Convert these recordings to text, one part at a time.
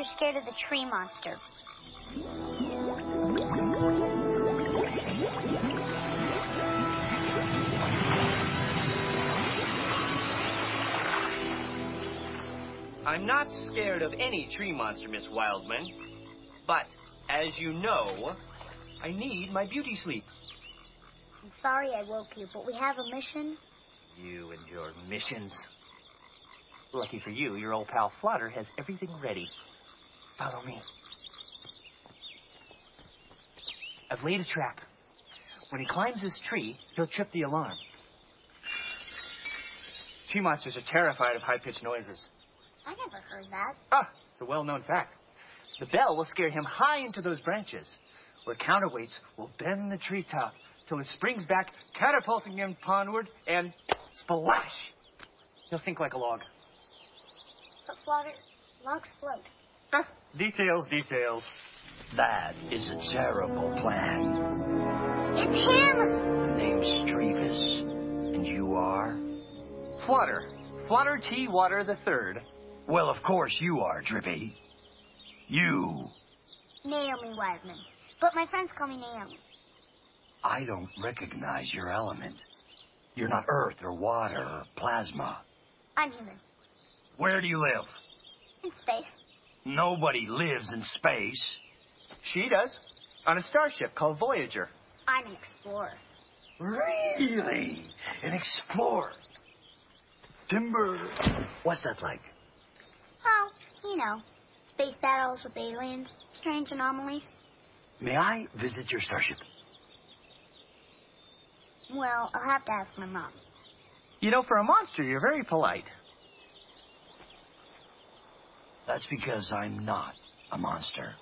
you're scared of the tree monster. I'm not scared of any tree monster, Miss Wildman. But, as you know, I need my beauty sleep. I'm sorry I woke you, but we have a mission. You and your missions. Lucky for you, your old pal Flotter has everything ready. Follow me. I've laid a trap. When he climbs this tree, he'll trip the alarm. Tree monsters are terrified of high pitched noises. I never heard that. Ah, it's a well known fact. The bell will scare him high into those branches, where counterweights will bend the treetop till it springs back, catapulting him pondward, and splash! He'll sink like a log. But Flotter, logs float. Ah, details, details. That is a terrible plan. It's him! The name's Trevis, and you are? Flotter. Flotter T. Water the Third. Well, of course you are, Drippy. You. Naomi Wildman. But my friends call me Naomi. I don't recognize your element. You're not earth or water or plasma. I'm human. Where do you live? In space. Nobody lives in space. She does. On a starship called Voyager. I'm an explorer. Really? An explorer? Timber. What's that like? Oh, you know, space battles with aliens, strange anomalies. May I visit your starship? Well, I'll have to ask my mom. You know, for a monster, you're very polite. That's because I'm not a monster.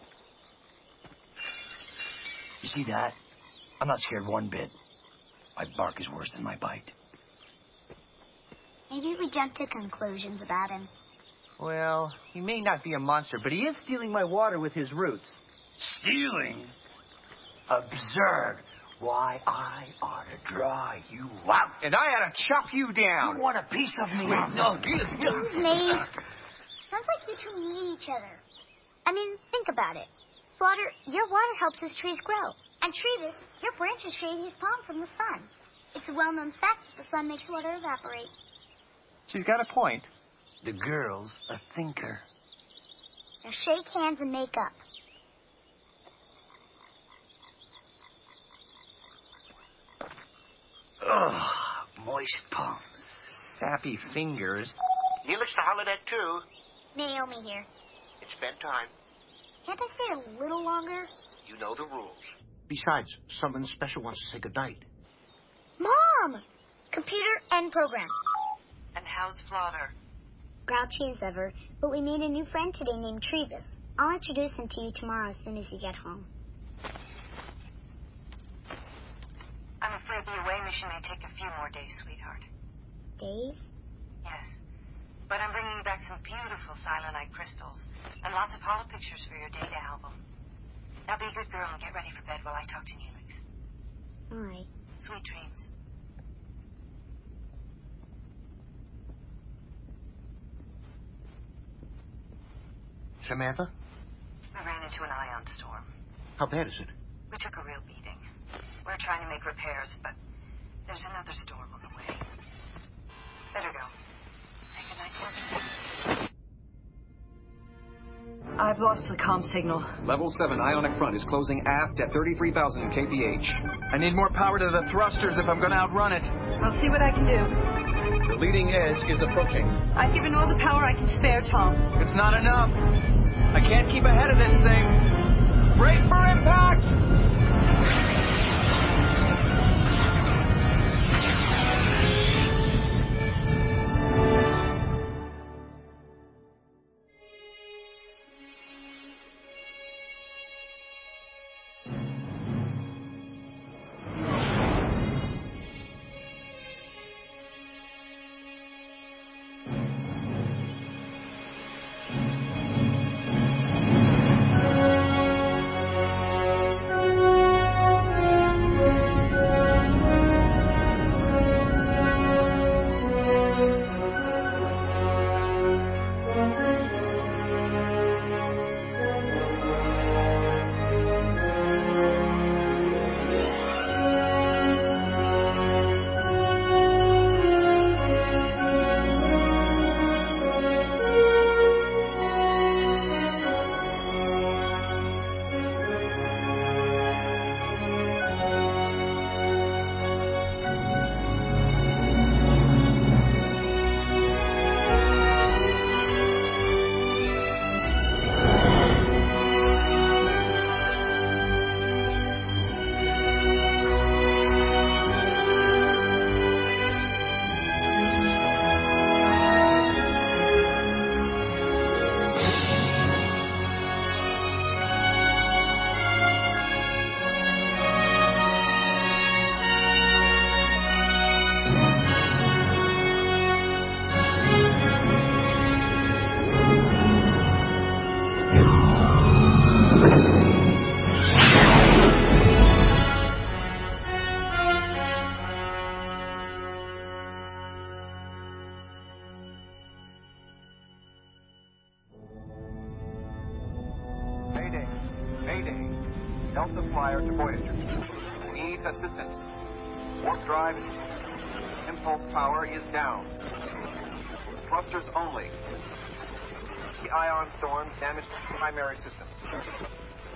You see that? I'm not scared one bit. My bark is worse than my bite. Maybe we jump to conclusions about him. Well, he may not be a monster, but he is stealing my water with his roots. Stealing? Absurd. Why, I ought to draw you out. And I ought to chop you down. You want a piece of me? no, get Excuse me. Sounds like you two need each other. I mean, think about it. Water, your water helps his trees grow. And Trevis, your branches shade his palm from the sun. It's a well-known fact that the sun makes water evaporate. She's got a point. The girl's a thinker. Now shake hands and make up. Ugh, moist palms. Sappy fingers. Neelix to holiday too. Naomi here. It's bedtime. Can't I stay a little longer? You know the rules. Besides, someone special wants to say goodnight. Mom! Computer and program. And how's Flutter? Grouchy as ever, but we made a new friend today named Trevis. I'll introduce him to you tomorrow as soon as you get home. I'm afraid the away mission may take a few more days, sweetheart. Days? Yes. But I'm bringing back some beautiful selenite crystals and lots of hollow pictures for your data album. Now be a good girl and get ready for bed while I talk to Neelix. All right. Sweet dreams. Samantha? We ran into an ion storm. How bad is it? We took a real beating. We're trying to make repairs, but there's another storm I've lost the comm signal. Level 7 ionic front is closing aft at 33,000 kph. I need more power to the thrusters if I'm going to outrun it. I'll see what I can do. The leading edge is approaching. I've given all the power I can spare, Tom. It's not enough. I can't keep ahead of this thing. Brace for impact!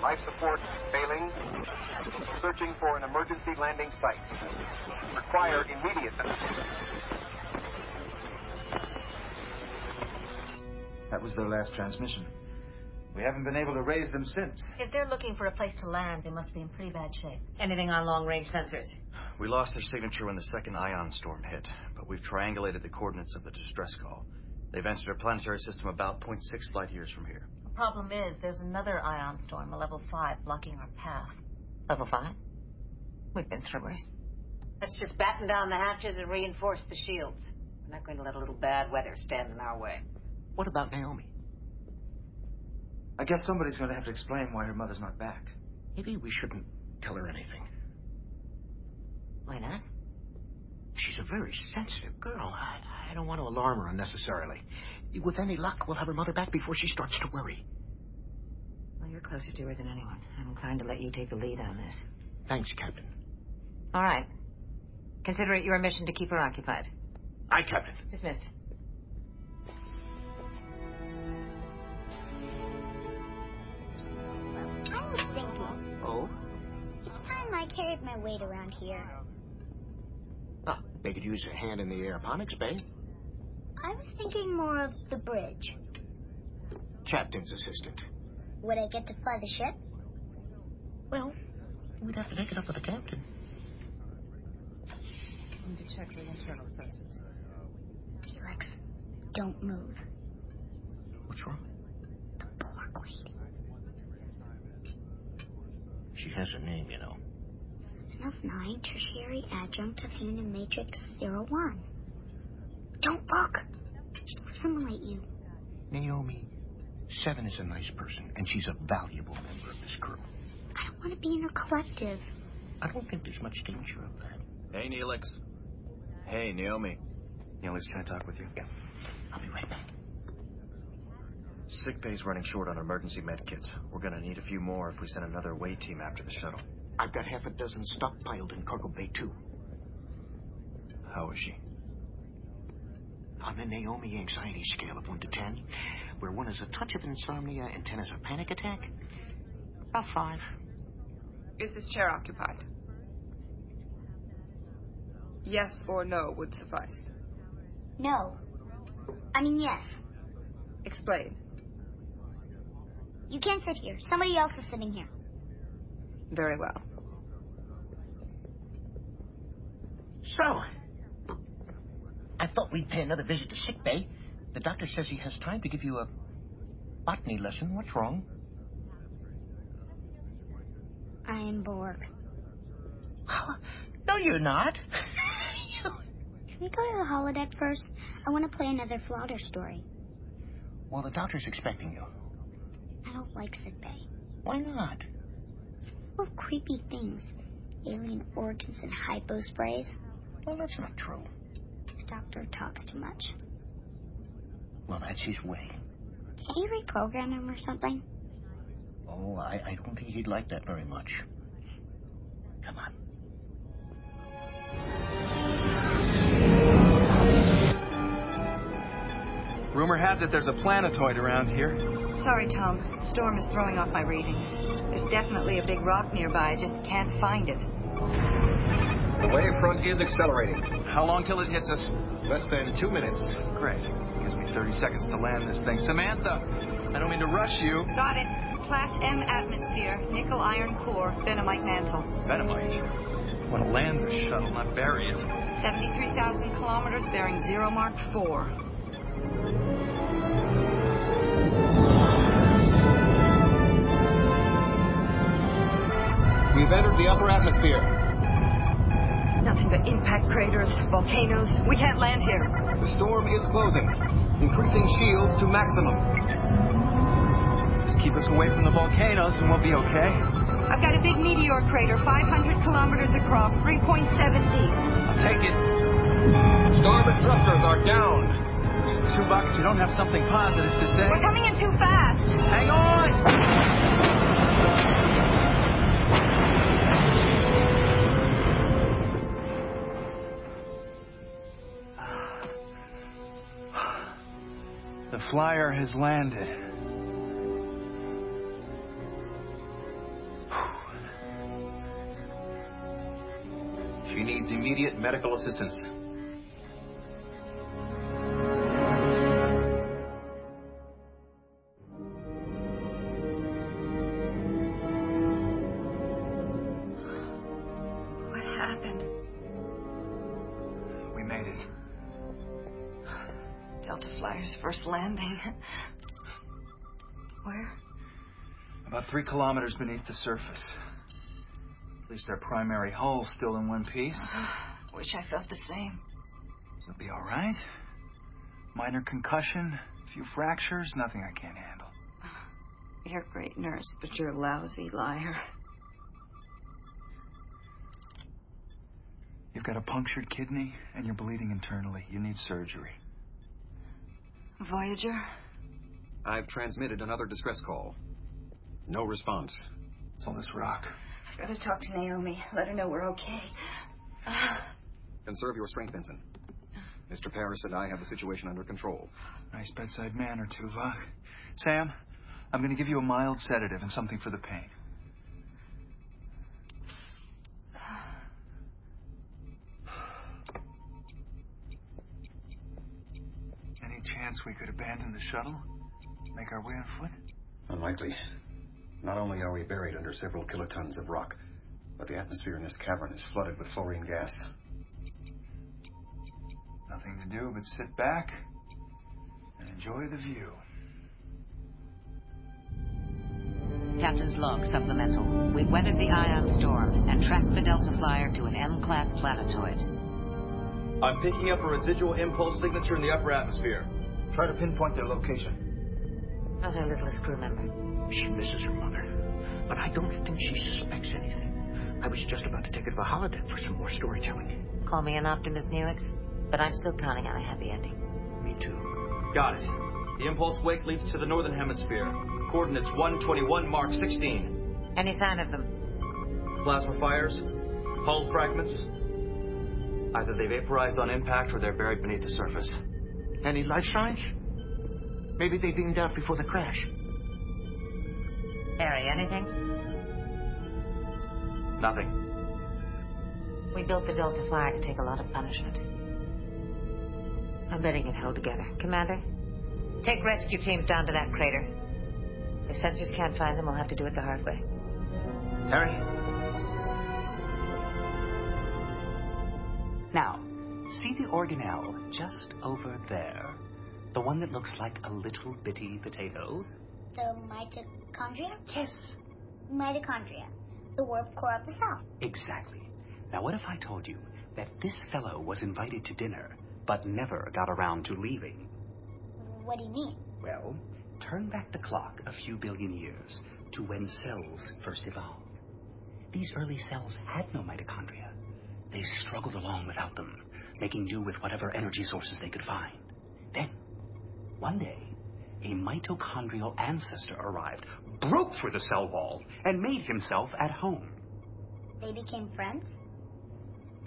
Life support failing. Searching for an emergency landing site. Require immediate That was their last transmission. We haven't been able to raise them since. If they're looking for a place to land, they must be in pretty bad shape. Anything on long range sensors? We lost their signature when the second ion storm hit, but we've triangulated the coordinates of the distress call. They've entered our planetary system about 0.6 light years from here. The problem is there's another ion storm, a level 5, blocking our path. Level 5? We've been through worse. Let's just batten down the hatches and reinforce the shields. We're not going to let a little bad weather stand in our way. What about Naomi? I guess somebody's going to have to explain why her mother's not back. Maybe we shouldn't tell her anything. Why not? She's a very sensitive girl. I, I don't want to alarm her unnecessarily. With any luck, we'll have her mother back before she starts to worry. Well, you're closer to her than anyone. I'm inclined to let you take the lead on this. Thanks, Captain. All right. Consider it your mission to keep her occupied. Aye, Captain. Dismissed. I was thinking, Oh? it's time I carried my weight around here. Ah, they could use a hand in the aeroponics bay. I was thinking more of the bridge. Captain's assistant. Would I get to fly the ship? Well, we'd have to take it up with the captain. Need to check the internal sensors. Neelix, don't move. What's wrong? The Borg lady. She has a name, you know. Son of nine, tertiary adjunct of Unimatrix zero one. Don't look. She'll assimilate you. Naomi, Seven is a nice person, and she's a valuable member of this crew. I don't want to be in her collective. I don't think there's much danger of that. Hey, Neelix. Hey, Naomi. Neelix, can I talk with you? Yeah. I'll be right back. Sick bay's running short on emergency med kits. We're gonna need a few more if we send another away team after the shuttle. I've got half a dozen stockpiled in cargo bay, two. How is she? On the Naomi anxiety scale of 1 to 10, where 1 is a touch of insomnia and 10 is a panic attack, about 5. Is this chair occupied? Yes or no would suffice. No. I mean, yes. Explain. You can't sit here. Somebody else is sitting here. Very well. So, I thought we'd pay another visit to sick bay. The doctor says he has time to give you a botany lesson. What's wrong? I am Borg. no, you're not. Can we go to the holodeck first? I want to play another Flounder story. Well, the doctor's expecting you. I don't like sick bay. Why not? It's full of creepy things. Alien origins and hypo sprays. Well, that's not true. The doctor talks too much. Well, that's his way. Can't you reprogram him or something? Oh, I, I don't think he'd like that very much. Come on. Rumor has it there's a planetoid around here. Sorry, Tom. The storm is throwing off my readings. There's definitely a big rock nearby. I just can't find it. The wave front is accelerating. How long till it hits us? Less than two minutes. Great. Gives me 30 seconds to land this thing. Samantha, I don't mean to rush you. Got it. Class M atmosphere, nickel iron core, Venomite mantle. Venomite. Want to land the shuttle, not bury it. 73,000 kilometers, bearing zero mark four. We've entered the upper atmosphere. Impact craters, volcanoes. We can't land here. The storm is closing, increasing shields to maximum. Just keep us away from the volcanoes and we'll be okay. I've got a big meteor crater, 500 kilometers across, 3.7 deep. I'll take it. Starboard thrusters are down. Tuvok, you don't have something positive to say? We're coming in too fast. Hang on! The flyer has landed. She needs immediate medical assistance. Three kilometers beneath the surface. At least our primary hull's still in one piece. Wish I felt the same. You'll be all right. Minor concussion, a few fractures, nothing I can't handle. You're a great nurse, but you're a lousy liar. You've got a punctured kidney and you're bleeding internally. You need surgery. Voyager? I've transmitted another distress call. No response. It's on this rock. I've got to talk to Naomi. Let her know we're okay. Conserve your strength, Vincent. Mr. Paris and I have the situation under control. Nice bedside manner, Tuvok. Sam, I'm going to give you a mild sedative and something for the pain. Any chance we could abandon the shuttle? Make our way on foot? Unlikely. Not only are we buried under several kilotons of rock, but the atmosphere in this cavern is flooded with fluorine gas. Nothing to do but sit back and enjoy the view. Captain's log supplemental. We've weathered the ion storm and tracked the Delta Flyer to an M-class planetoid. I'm picking up a residual impulse signature in the upper atmosphere. Try to pinpoint their location. How's our littlest crew member? She misses her mother, but I don't think she suspects anything. I was just about to take her to the holodeck for some more storytelling. Call me an optimist, Neelix, but I'm still counting on a happy ending. Me too. Got it. The impulse wake leads to the northern hemisphere. Coordinates 121 Mark 16. Any sign of them? Plasma fires, hull fragments. Either they vaporized on impact or they're buried beneath the surface. Any life signs? Maybe they beamed out before the crash. Harry, anything? Nothing. We built the Delta Flyer to take a lot of punishment. I'm betting it held together. Commander, take rescue teams down to that crater. If sensors can't find them, we'll have to do it the hard way. Harry? Now, see the organelle just over there? The one that looks like a little bitty potato? The mitochondria? Yes. Mitochondria. The warp core of the cell. Exactly. Now, what if I told you that this fellow was invited to dinner, but never got around to leaving? What do you mean? Well, turn back the clock a few billion years to when cells first evolved. These early cells had no mitochondria. They struggled along without them, making do with whatever energy sources they could find. Then, one day, a mitochondrial ancestor arrived, broke through the cell wall, and made himself at home. They became friends?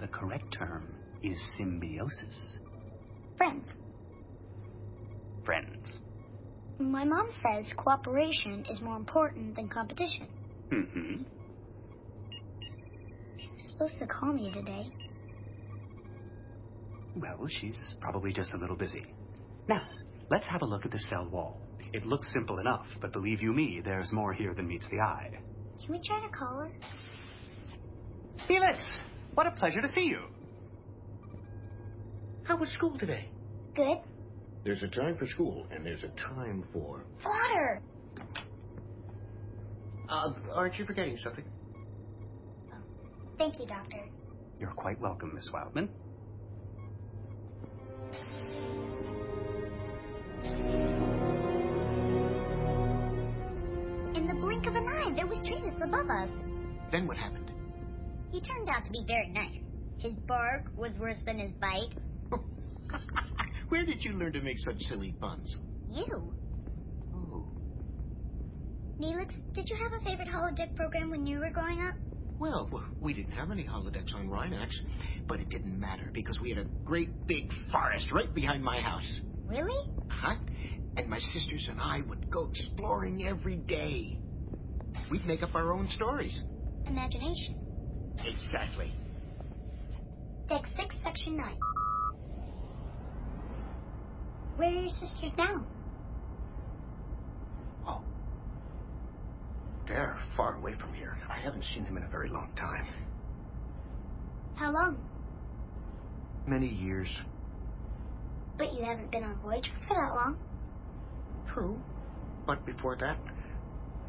The correct term is symbiosis. Friends. Friends. My mom says cooperation is more important than competition. Mm-hmm. She was supposed to call me today. Well, she's probably just a little busy. Now, let's have a look at the cell wall. It looks simple enough, but believe you me, there's more here than meets the eye. Can we try to call her? Neelix, what a pleasure to see you. How was school today? Good. There's a time for school, and there's a time for. Water! Uh, aren't you forgetting something? Thank you, Doctor. You're quite welcome, Miss Wildman. In the blink of an eye, there was Trevis above us. Then what happened? He turned out to be very nice. His bark was worse than his bite. Where did you learn to make such silly puns? You. Oh. Neelix, did you have a favorite holodeck program when you were growing up? Well, we didn't have any holodecks on Rinax, but it didn't matter because we had a great big forest right behind my house. Really? Huh? And my sisters and I would go exploring every day. We'd make up our own stories. Imagination. Exactly. Deck 6, Section 9. Where are your sisters now? Oh. They're far away from here. I haven't seen them in a very long time. How long? Many years. But you haven't been on Voyager for that long. True. But before that,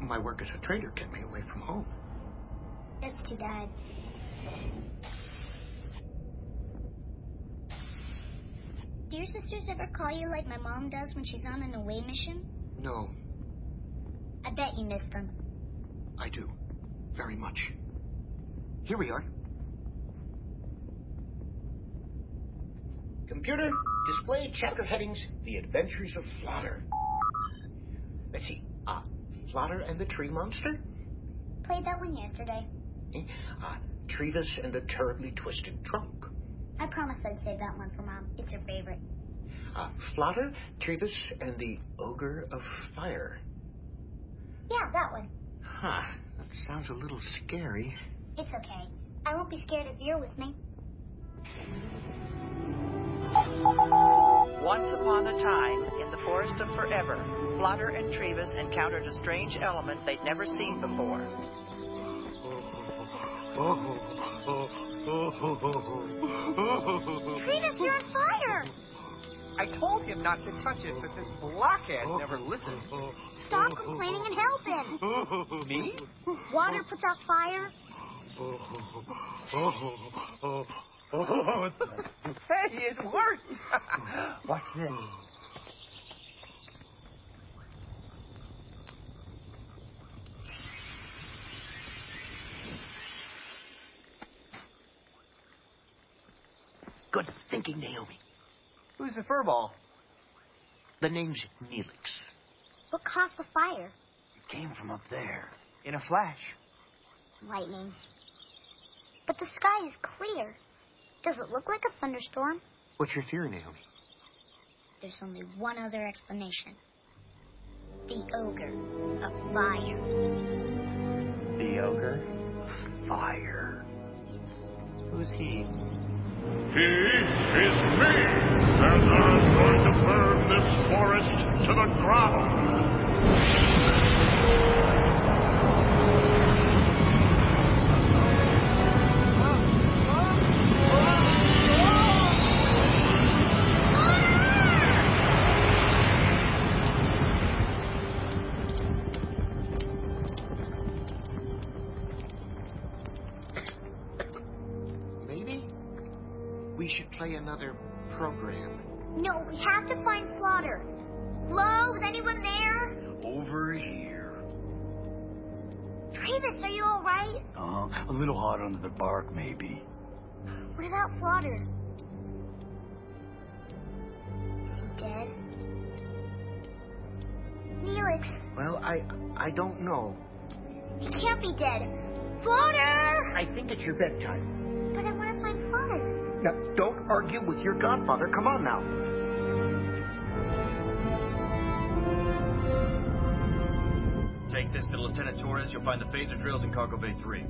my work as a trader kept me away from home. That's too bad. Do your sisters ever call you like my mom does when she's on an away mission? No, I bet you miss them. I do. Very much. Here we are. Computer, display chapter headings The Adventures of Flotter. Let's see. Uh, Flotter and the Tree Monster? Played that one yesterday. Eh? Uh, Trevis and the Terribly Twisted Trunk. I promised I'd save that one for Mom. It's her favorite. Uh, Flotter, Trevis, and the Ogre of Fire. Yeah, that one. Huh. That sounds a little scary. It's okay. I won't be scared if you're with me. Once upon a time, in the forest of forever, Flotter and Trevis encountered a strange element they'd never seen before. Trevis, you're on fire! I told him not to touch it, but this blockhead never listened. Stop complaining and help him. Me? Water puts out fire. Hey, it worked! Watch this. Good thinking, Naomi. Who's the furball? The name's Neelix. What caused the fire? It came from up there. In a flash. Lightning. But the sky is clear. Does it look like a thunderstorm? What's your theory, Naomi? There's only one other explanation. The ogre of fire. The ogre? Fire. Who's he? He is me, and I'm going to burn this forest to the ground. We should play another program. No, we have to find Flotter. Hello? Is anyone there? Over here. Trevis, are you all right? Uh-huh. a little hot under the bark, maybe. What about Flotter? Is he dead? Neelix, Well, I I don't know. he can't be dead. Flotter! I think it's your bedtime. Now, don't argue with your godfather. Come on now. Take this to Lieutenant Torres. You'll find the phaser drills in Cargo Bay 3.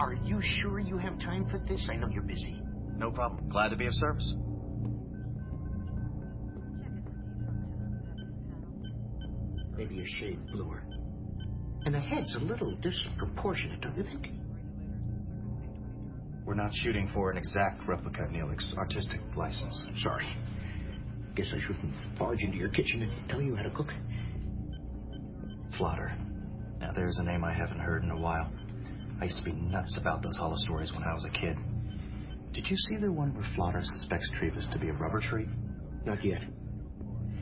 Are you sure you have time for this? I know you're busy. No problem. Glad to be of service. Maybe a shade bluer. And the head's a little disproportionate, don't you think? We're not shooting for an exact replica, Neelix. Artistic license. Sorry. Guess I shouldn't barge into your kitchen and tell you how to cook. Flotter. Now, there's a name I haven't heard in a while. I used to be nuts about those hollow stories when I was a kid. Did you see the one where Flotter suspects Trevis to be a rubber tree? Not yet.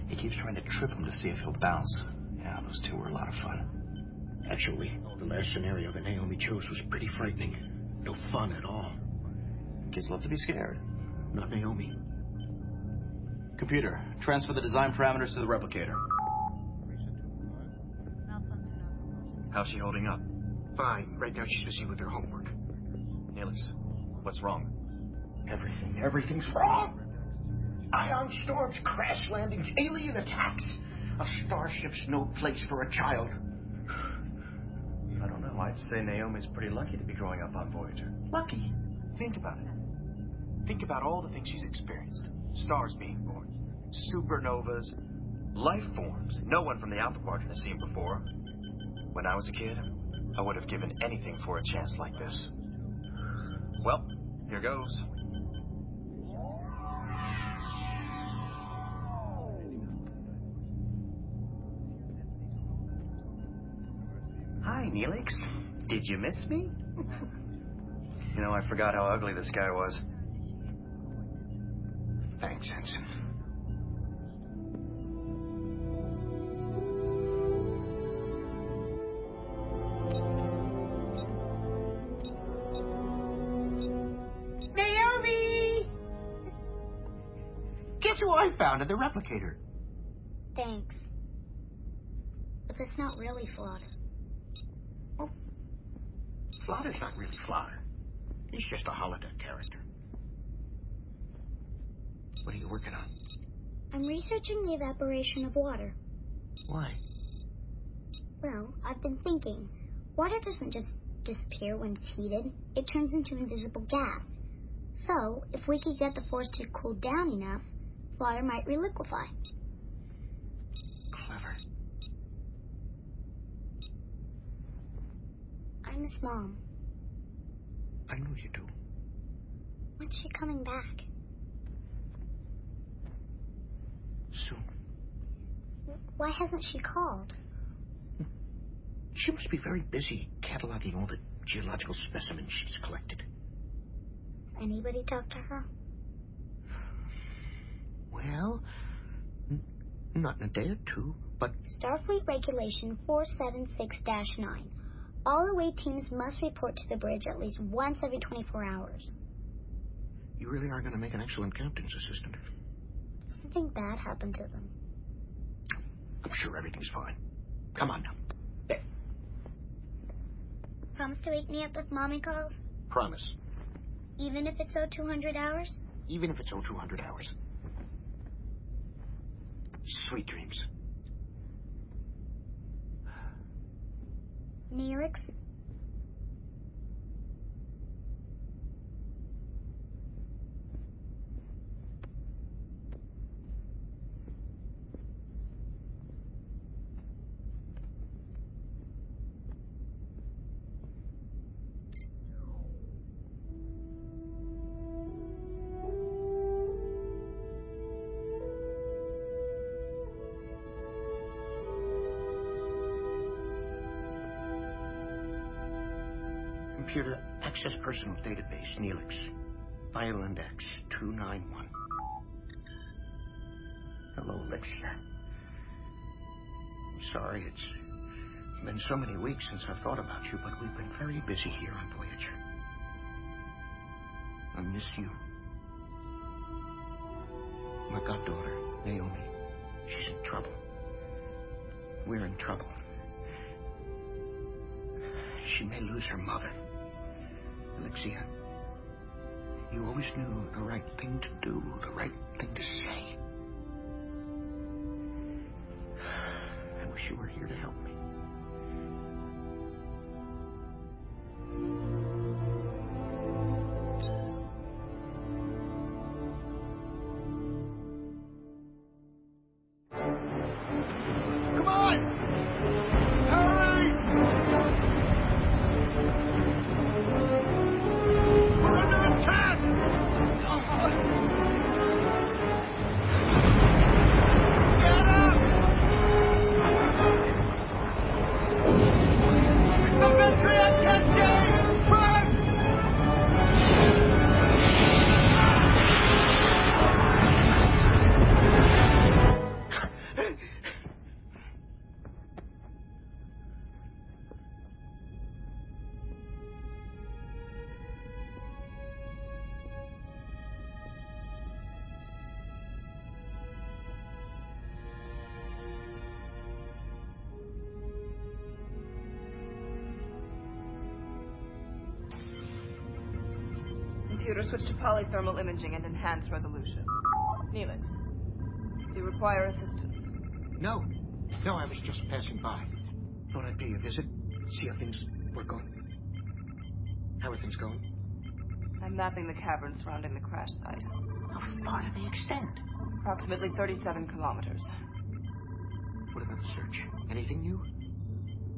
He keeps trying to trip him to see if he'll bounce. Yeah, those two were a lot of fun. Actually, the last scenario that Naomi chose was pretty frightening. No fun at all. Kids love to be scared. Not Naomi. Computer, transfer the design parameters to the replicator. How's she holding up? Fine. Right now she's busy with her homework. Neelix, what's wrong? Everything, everything's wrong. Ion storms, crash landings, alien attacks. A starship's no place for a child. Know. I'd say Naomi's pretty lucky to be growing up on Voyager. Lucky? Think about it. Think about all the things she's experienced. Stars being born, supernovas, Life forms no one from the Alpha Quadrant has seen before. When I was a kid, I would have given anything for a chance like this. Well, here goes. Hi, Neelix. Did you miss me? you know, I forgot how ugly this guy was. Thanks, Ensign. Naomi! Guess who I found at the replicator? Thanks. But that's not really Flotter. Flotter's not really Flotter. He's just a holodeck character. What are you working on? I'm researching the evaporation of water. Why? Well, I've been thinking. Water doesn't just disappear when it's heated, it turns into invisible gas. So, if we could get the force to cool down enough, water might reliquefy. Clever. I miss Mom. I know you do. When's she coming back? Soon. Why hasn't she called? She must be very busy cataloging all the geological specimens she's collected. Has anybody talked to her? Well, not in a day or two, but Starfleet Regulation 476-9. All away teams must report to the bridge at least once every 24 hours. you really are going to make an excellent captain's assistant. Something bad happened to them. I'm sure everything's fine. Come on now. Promise to wake me up if Mommy calls, Promise. even if it's 0200 hours? Even if it's 0200 hours. Sweet dreams. Neelix? Personal Database, Neelix. File index 291. Hello, Lexia. I'm sorry it's been so many weeks since I've thought about you, but we've been very busy here on Voyager. I miss you. My goddaughter, Naomi, she's in trouble. We're in trouble. She may lose her mother. Alixia, you always knew the right thing to do, the right thing to say. I wish you were here to help me. Switch to polythermal imaging and enhance resolution. Neelix, do you require assistance? No, No, I was just passing by. Thought I'd pay you a visit, see how things were going. How are things going? I'm mapping the cavern surrounding the crash site. How far do they extend? Approximately 37 kilometers. What about the search? Anything new?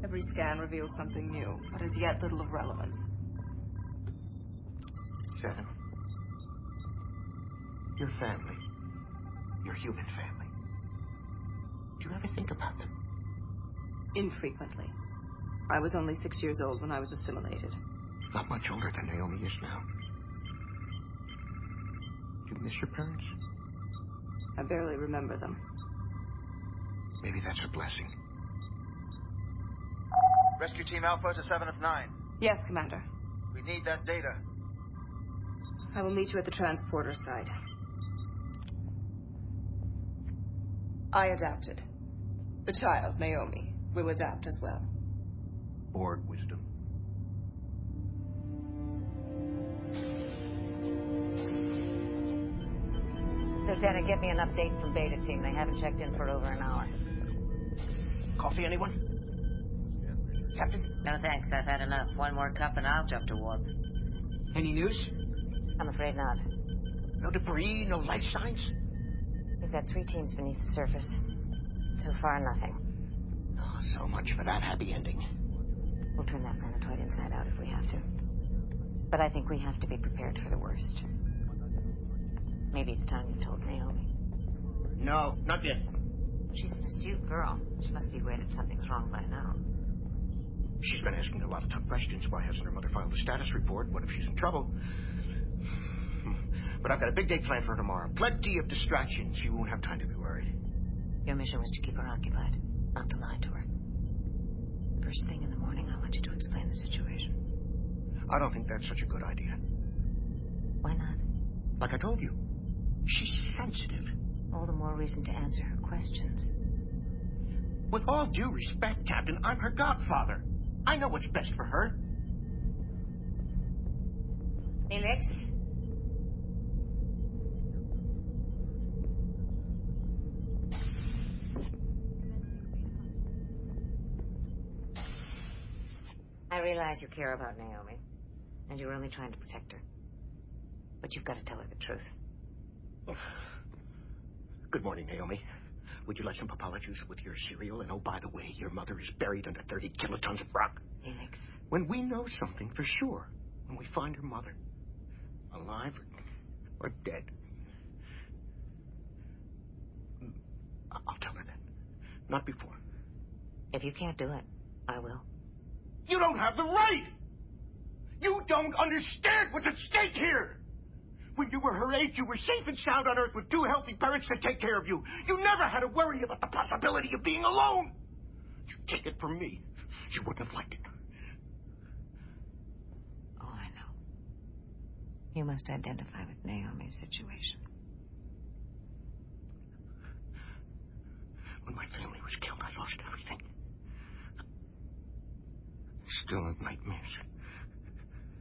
Every scan reveals something new, but as yet little of relevance. Seven. Your family. Your human family. Do you ever think about them? Infrequently. I was only six years old when I was assimilated. Not much older than Naomi is now. Do you miss your parents? I barely remember them. Maybe that's a blessing. Rescue Team Alpha to 7 of 9. Yes, Commander. We need that data. I will meet you at the transporter site. I adapted. The child, Naomi, will adapt as well. Borg wisdom. Lieutenant, get me an update from Beta Team. They haven't checked in for over an hour. Coffee, anyone? Captain? No thanks. I've had enough. One more cup and I'll jump to warp. Any news? I'm afraid not. No debris, no life signs? We've got three teams beneath the surface. So far, nothing. Oh, so much for that happy ending. We'll turn that planetoid inside out if we have to. But I think we have to be prepared for the worst. Maybe it's time you told Naomi. No, not yet. She's an astute girl. She must be aware that something's wrong by now. She's been asking a lot of tough questions. Why hasn't her mother filed a status report? What if she's in trouble? But I've got a big day planned for her tomorrow. Plenty of distractions. She won't have time to be worried. Your mission was to keep her occupied, not to lie to her. First thing in the morning, I want you to explain the situation. I don't think that's such a good idea. Why not? Like I told you, she's sensitive. All the more reason to answer her questions. With all due respect, Captain, I'm her godfather. I know what's best for her. Neelix? I realize you care about Naomi, and you're only trying to protect her. But you've got to tell her the truth. Good morning, Naomi. Would you like some papaya juice with your cereal? And oh, by the way, your mother is buried under 30 kilotons of rock. Neelix. When we know something for sure, when we find her mother, alive or, or dead, mm, I- I'll tell her then. Not before. If you can't do it, I will. You don't have the right! You don't understand what's at stake here! When you were her age, you were safe and sound on Earth with two healthy parents to take care of you. You never had to worry about the possibility of being alone. You take it from me. You wouldn't have liked it. Oh, I know. You must identify with Naomi's situation. When my family was killed, I lost everything. Still have nightmares.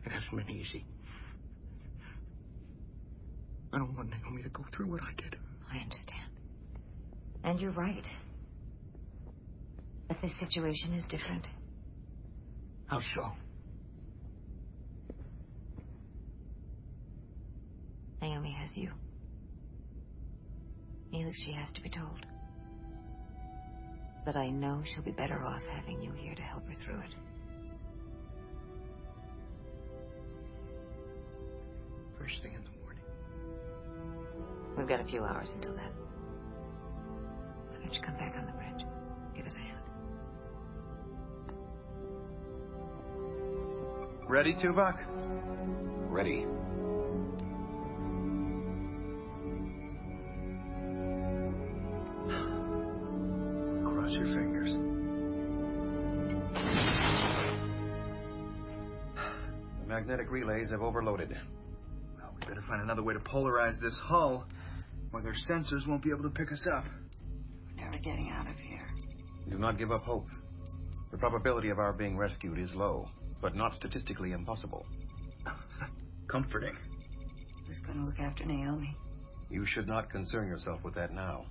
It hasn't been easy. I don't want Naomi to go through what I did. I understand. And you're right. But this situation is different. How so? Naomi has you. Neelix, she has to be told. But I know she'll be better off having you here to help her through it. First thing in the morning. We've got a few hours until then. Why don't you come back on the bridge? Give us a hand. Ready, Tuvok? Ready. Cross your fingers. The magnetic relays have overloaded. Well, find another way to polarize this hull, or their sensors won't be able to pick us up. We're never getting out of here. Do not give up hope. The probability of our being rescued is low, but not statistically impossible. Comforting. Who's going to look after Naomi? You should not concern yourself with that now.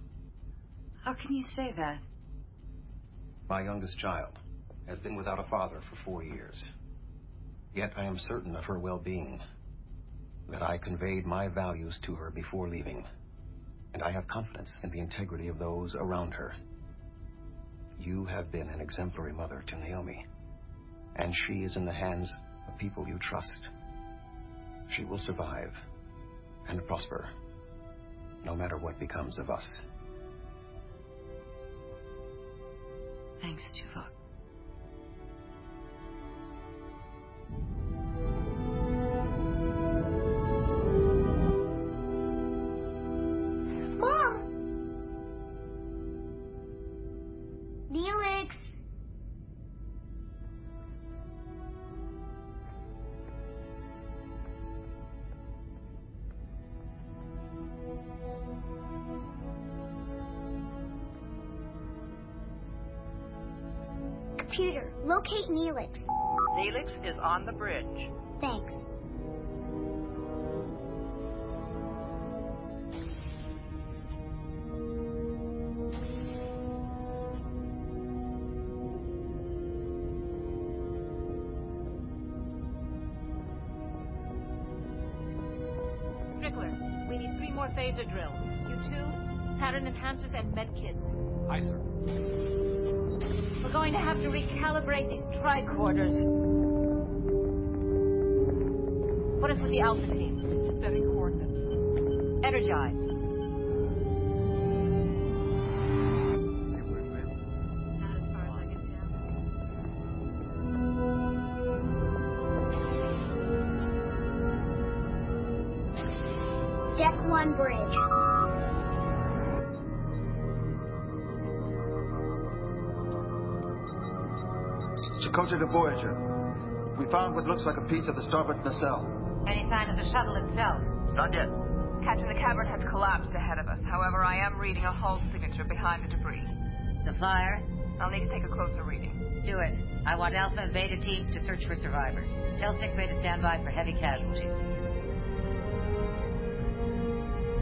How can you say that? My youngest child has been without a father for four years. Yet I am certain of her well-being, that I conveyed my values to her before leaving, and I have confidence in the integrity of those around her. You have been an exemplary mother to Naomi, and she is in the hands of people you trust. She will survive and prosper, no matter what becomes of us. Thanks, Tuvok. Computer, locate Neelix. Neelix is on the bridge. Thanks. Recalibrate these tricorders. What is with the Alpha team? Setting coordinates. Energize. Chakotay to Voyager. We found what looks like a piece of the starboard nacelle. Any sign of the shuttle itself? Not yet. Captain, the cavern has collapsed ahead of us. However, I am reading a hull signature behind the debris. The flyer? I'll need to take a closer reading. Do it. I want Alpha and Beta teams to search for survivors. Tell sickbay to stand by for heavy casualties.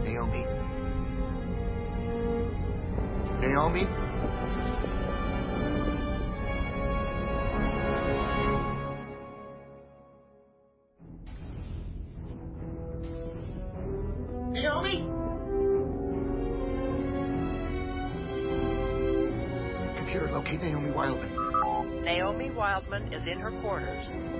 Naomi? Naomi? Naomi? Quarters.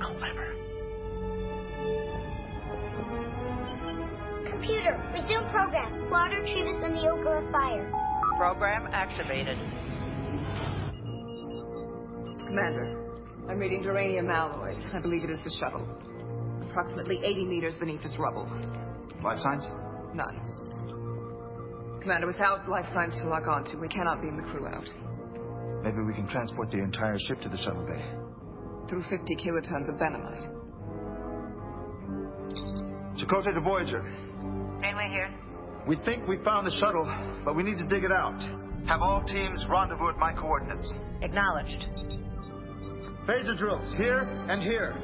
Clever. Computer, resume program. Flotter, Trevis, and the Ogre of Fire. Program activated. Commander, I'm reading duranium alloys. I believe it is the shuttle. Approximately 80 meters beneath this rubble. Life signs? None. Commander, without life signs to lock onto, we cannot beam the crew out. Maybe we can transport the entire ship to the shuttle bay. Through 50 kilotons of benamite. Chakotay to Voyager. Janeway here. We think we found the shuttle, but we need to dig it out. Have all teams rendezvous at my coordinates. Acknowledged. Phaser drills, here and here.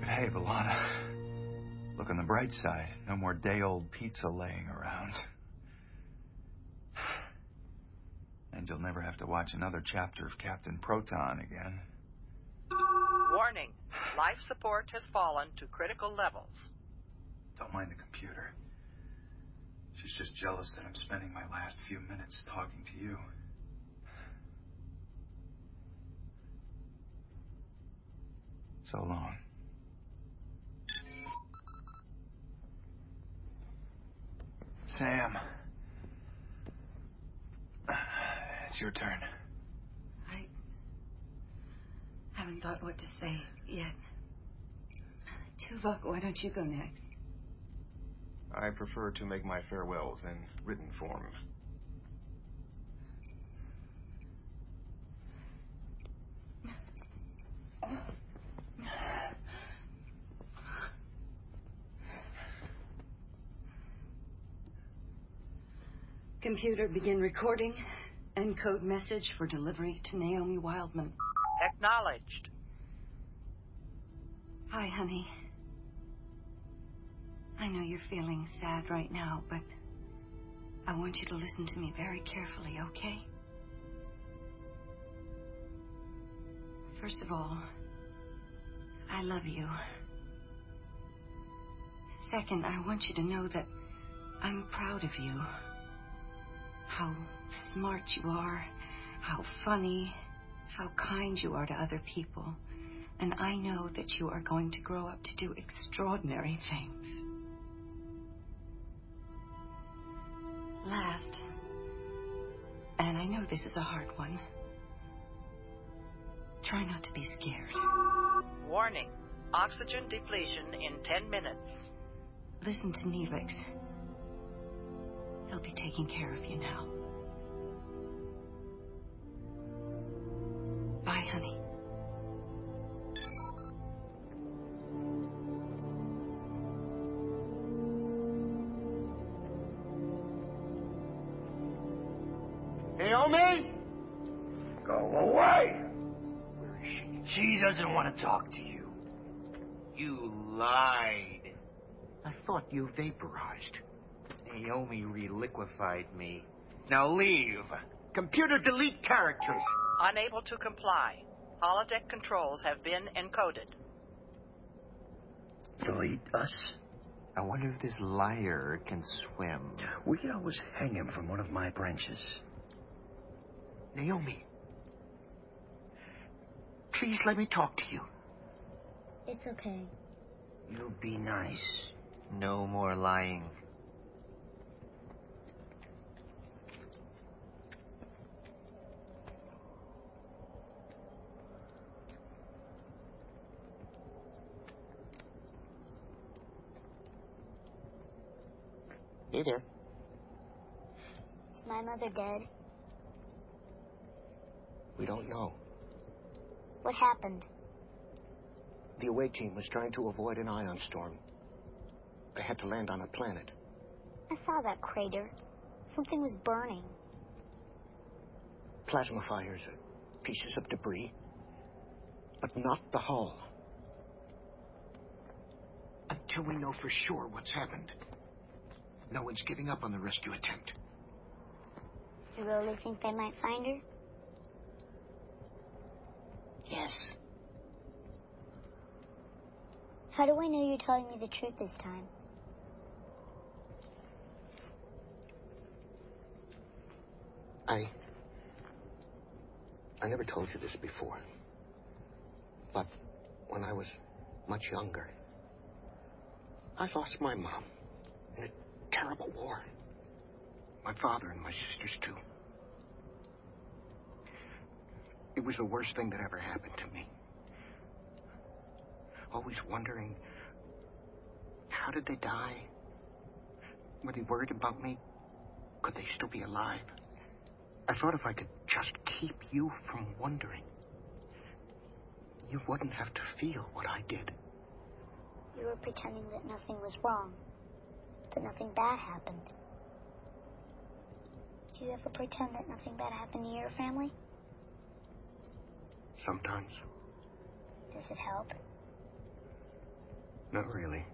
But hey, B'Elanna, look on the bright side. No more day-old pizza laying around. And you'll never have to watch another chapter of Captain Proton again. Warning. Life support has fallen to critical levels. Don't mind the computer. She's just jealous that I'm spending my last few minutes talking to you. So long. Sam. It's your turn. I haven't thought what to say yet. Tuvok, why don't you go next? I prefer to make my farewells in written form. Oh. Computer, begin recording. Encode message for delivery to Naomi Wildman. Acknowledged. Hi, honey. I know you're feeling sad right now, but I want you to listen to me very carefully, okay? First of all, I love you. Second, I want you to know that I'm proud of you. How smart you are, how funny, how kind you are to other people. And I know that you are going to grow up to do extraordinary things. Last, and I know this is a hard one, try not to be scared. Warning. Oxygen depletion in 10 minutes. Listen to Neelix. He'll be taking care of you now. Bye, honey. Naomi? Go away! Where is she? She doesn't want to talk to you. You lied. I thought you vaporized. Naomi reliquefied me. Now leave. Computer delete characters. Unable to comply. Holodeck controls have been encoded. Delete us? I wonder if this liar can swim. We could always hang him from one of my branches. Naomi. Please let me talk to you. It's okay. You'll be nice. No more lying. Hey there. Is my mother dead? We don't know. What happened? The away team was trying to avoid an ion storm. They had to land on a planet. I saw that crater. Something was burning. Plasma fires, pieces of debris. But not the hull. Until we know for sure what's happened. No one's giving up on the rescue attempt. You really think they might find her? Yes. How do I know you're telling me the truth this time? I. I never told you this before. But when I was much younger, I lost my mom terrible war. My father and my sisters, too. It was the worst thing that ever happened to me. Always wondering, how did they die? Were they worried about me? Could they still be alive? I thought if I could just keep you from wondering, you wouldn't have to feel what I did. You were pretending that nothing was wrong, that nothing bad happened. Do you ever pretend that nothing bad happened to your family? Sometimes. Does it help? Not really.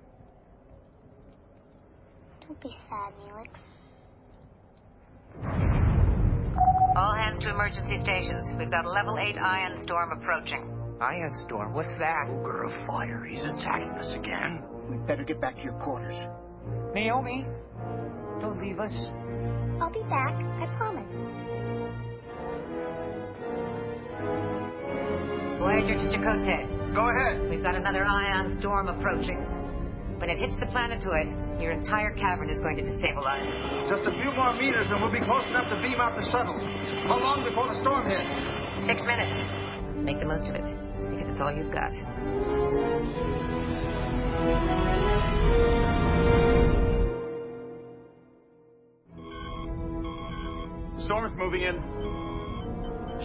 Don't be sad, Neelix. All hands to emergency stations. We've got a level 8 ion storm approaching. Ion storm? What's that? Ogre of fire. He's attacking us again. We'd better get back to your quarters. Naomi, don't leave us. I'll be back, I promise. Voyager to Chakotay. Go ahead. We've got another ion storm approaching. When it hits the planetoid, your entire cavern is going to destabilize. Just a few more meters and we'll be close enough to beam out the shuttle. How long before the storm hits? Six minutes. Make the most of it, because it's all you've got. Storm is moving in.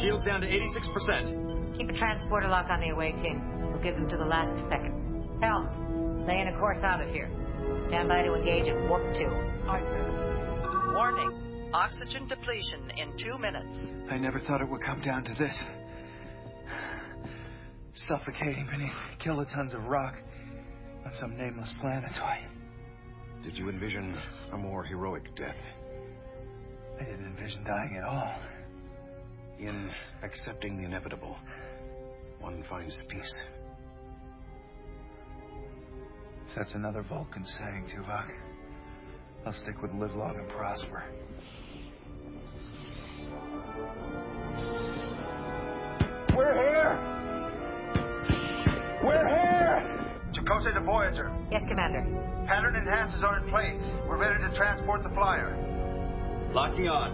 Shields down to 86%. Keep a transporter lock on the away team. We'll give them to the last second. Hell, lay in a course out of here. Stand by to engage at warp two. Aye, sir. Warning. Oxygen depletion in two minutes. I never thought it would come down to this. Suffocating beneath kilotons of rock on some nameless planetoid. Did you envision a more heroic death? I didn't envision dying at all. In accepting the inevitable, one finds peace. If that's another Vulcan saying, Tuvok, I'll stick with live long and prosper. We're here! We're here! Chakotay to Voyager. Yes, Commander. Pattern enhancers are in place. We're ready to transport the flyer. Locking on.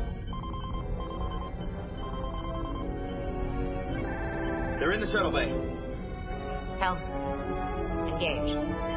They're in the shuttle bay. Helm. Engage.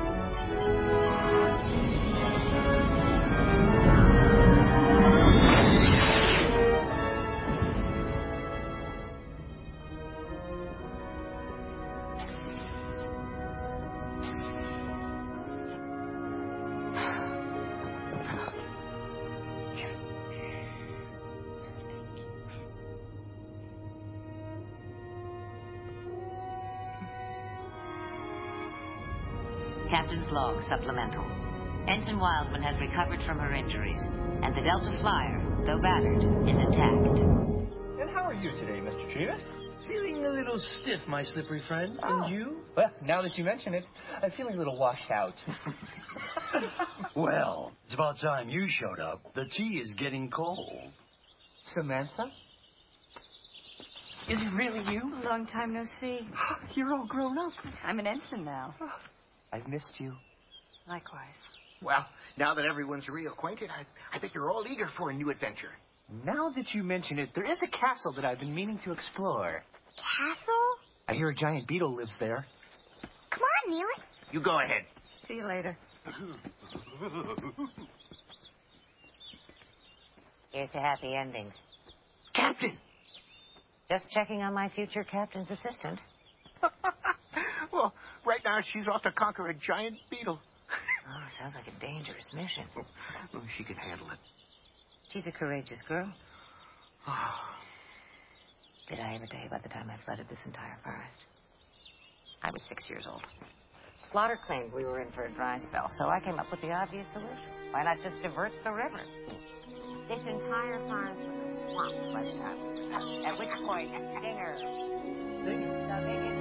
Captain's log supplemental. Ensign Wildman has recovered from her injuries, and the Delta Flyer, though battered, is intact. And how are you today, Mr. Trevis? Feeling a little stiff, my slippery friend. And oh. you? Well, now that you mention it, I'm feeling a little washed out. Well, it's about time you showed up. The tea is getting cold. Samantha? Is it really you? Long time no see. Ah, you're all grown up. I'm an ensign now. Ah. I've missed you. Likewise. Well, now that everyone's reacquainted, I, I think you're all eager for a new adventure. Now that you mention it, there is a castle that I've been meaning to explore. Castle? I hear a giant beetle lives there. Come on, Neely. You go ahead. See you later. Here's to happy endings. Captain! Just checking on my future captain's assistant. well, right now she's off to conquer a giant beetle. Oh, sounds like a dangerous mission. Oh, she can handle it. She's a courageous girl. Ah. Did I ever tell you about the time I flooded this entire forest? I was six years old. Flotter claimed we were in for a dry spell, so I came up with the obvious solution. Why not just divert the river? This entire forest was a swamp by the time we were done. At which point, the biggest